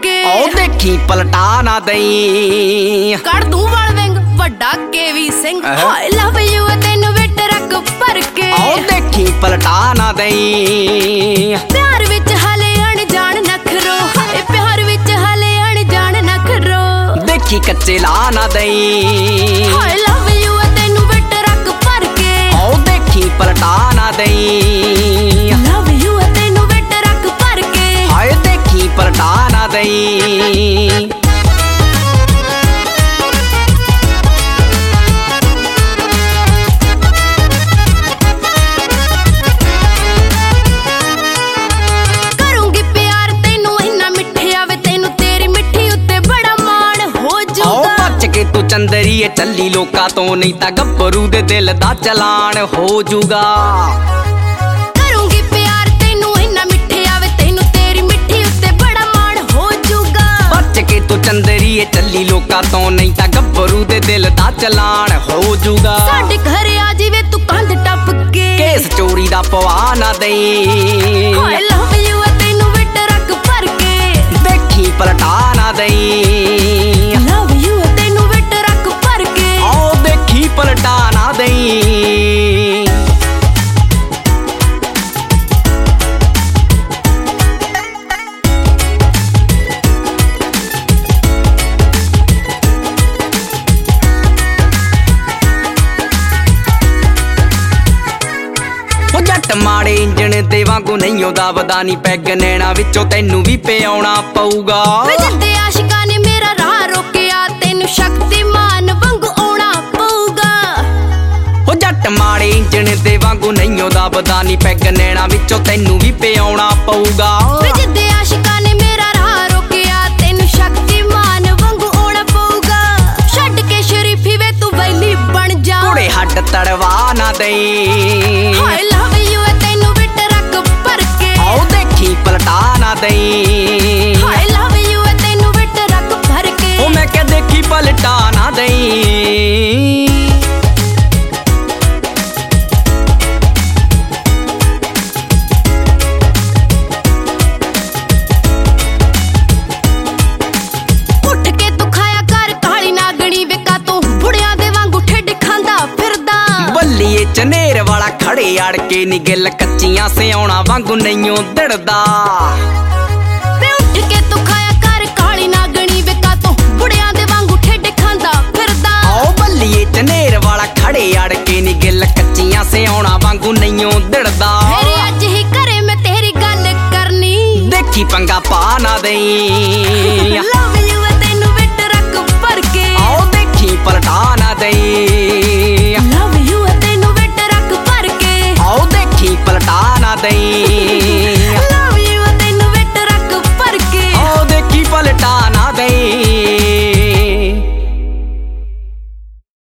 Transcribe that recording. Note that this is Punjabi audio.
ਦੇਖੀ ਪਲਟਾ ਨਾ ਦਈ। ਕੱਢ ਦੂੰ ਵਾਲ ਵਿੰਗ ਵੱਡਾ ਕੇਵੀ ਸਿੰਘ। ਹਾਏ ਲਵ ਯੂ ਤੈਨੂੰ ਵਿਟ ਰੱਖ ਭਰ ਕੇ। ਆਓ ਦੇਖੀ ਪਲਟਾ ਨਾ ਦਈ। ਪਿਆਰ ਵਿੱਚ ਹਲੇ ਅਣਜਾਣ ਨਖਰੋ। ਹਾਏ ਪਿਆਰ ਵਿੱਚ ਹਲੇ ਅਣਜਾਣ ਨਖਰੋ। ਦੇਖੀ ਕੱਚੇ ਲਾ ਨਾ ਦਈ। ਹਾਏ ਕੇ ਤੂੰ ਚੰਦਰੀਏ ਚੱਲੀ ਲੋਕਾਂ ਤੋਂ ਨਹੀਂ ਤਾਂ ਗੱਭਰੂ ਦੇ ਦਿਲ ਦਾ ਚਲਾਨ ਹੋ ਜੂਗਾ ਚੰਦਰੀਏ ਚੱਲੀ ਲੋਕਾਂ ਤੋਂ ਨਹੀਂ ਤਾਂ ਗੱਭਰੂ ਦੇ ਦਿਲ ਦਾ ਚਲਾਨ ਹੋ ਜੂਗਾ। ਸਾਡੇ ਘਰ ਆ ਜਿਵੇਂ ਤੂੰ ਕੰਧ ਟੱਪ ਕੇ। ਕੇਸ ਚੋਰੀ ਦਾ ਪਵਾ ਨਾ ਦਈ। ਹਾਏ ਲਵ ਯੂ ਤੈਨੂੰ ਵਿਟ ਰੱਖ ਭਰ ਕੇ। ਦੇਖੀ ਪਲਟਾ ਜੱਟ ਮਾੜੇ ਇੰਜਣ ਦੇ ਵਾਂਗੂ ਨਹੀਂ ਉਹਦਾ ਵਦਾਨੀ ਪੈਗ ਨੈਣਾ ਵਿੱਚੋਂ ਤੈਨੂੰ ਵੀ ਪਿਆਉਣਾ ਪਊਗਾ। ਵੇ ਜਿੱਦੇ ਆਸ਼ਿਕਾਂ ਨੇ ਮੇਰਾ ਰਾਹ ਰੋਕਿਆ ਤੈਨੂੰ ਸ਼ਕਤੀਮਾਨ ਵਾਂਗੂ ਆਉਣਾ ਪਊਗਾ। ਉਹ ਜੱਟ ਮਾੜੇ ਇੰਜਣ ਦੇ ਵਾਂਗੂ ਨਹੀਂ ਉਹਦਾ ਵਦਾਨੀ ਪੈਗ ਨੈਣਾ ਵਿੱਚੋਂ ਤੈਨੂੰ ਵੀ ਪਿਆਉਣਾ ਪਊਗਾ। ਵੇ ਜਿੱਦੇ ਆਸ਼ਿਕਾਂ ਨੇ ਮੇਰਾ ਰਾਹ ਰੋਕਿਆ ਤੈਨੂੰ ਸ਼ਕਤੀਮਾਨ ਵਾਂਗੂ ਆਉਣਾ ਪਊਗਾ। ਛੱਡ ਕੇ ਸ਼ਰੀਫੀ ਵੇ ਤੂੰ ਵੈਲੀ ਬਣ ਜਾ। ਘੋੜੇ ਹੱਡ ਤੜਵਾ ਨਾ ਦਈ। ਚਨੇਰ ਵਾਲਾ ਖੜੇ ਅੜ ਕੇ ਨੀ ਗਿੱਲ ਕੱਚੀਆਂ ਸਿਆਉਣਾ ਵਾਂਗੂ ਨਹੀਂਓ ਦੜਦਾ। ਵੇ ਉੱਠ ਕੇ ਤੂੰ ਖਾਇਆ ਕਰ ਕਾਲੀ ਨਾਗਣੀ ਵੇਕਾ ਤੂੰ ਬੁੜਿਆਂ ਦੇ ਵਾਂਗੂ ਠੇਡ ਖਾਂਦਾ ਫਿਰਦਾ। ਆਓ ਬੱਲੀਏ ਚਨੇਰ ਵਾਲਾ ਖੜੇ ਅੜ ਕੇ ਨੀ ਗਿੱਲ ਕੱਚੀਆਂ ਸਿਆਉਣਾ ਵਾਂਗੂ ਨਹੀਂਓ ਦੜਦਾ। ਅੱਜ ਹੀ ਘਰੇ ਮੈਂ ਤੇਰੀ ਗੱਲ ਕਰਨੀ। ਦੇਖੀ ਪੰਗਾ ਪਾ ਨਾ ਦਈ।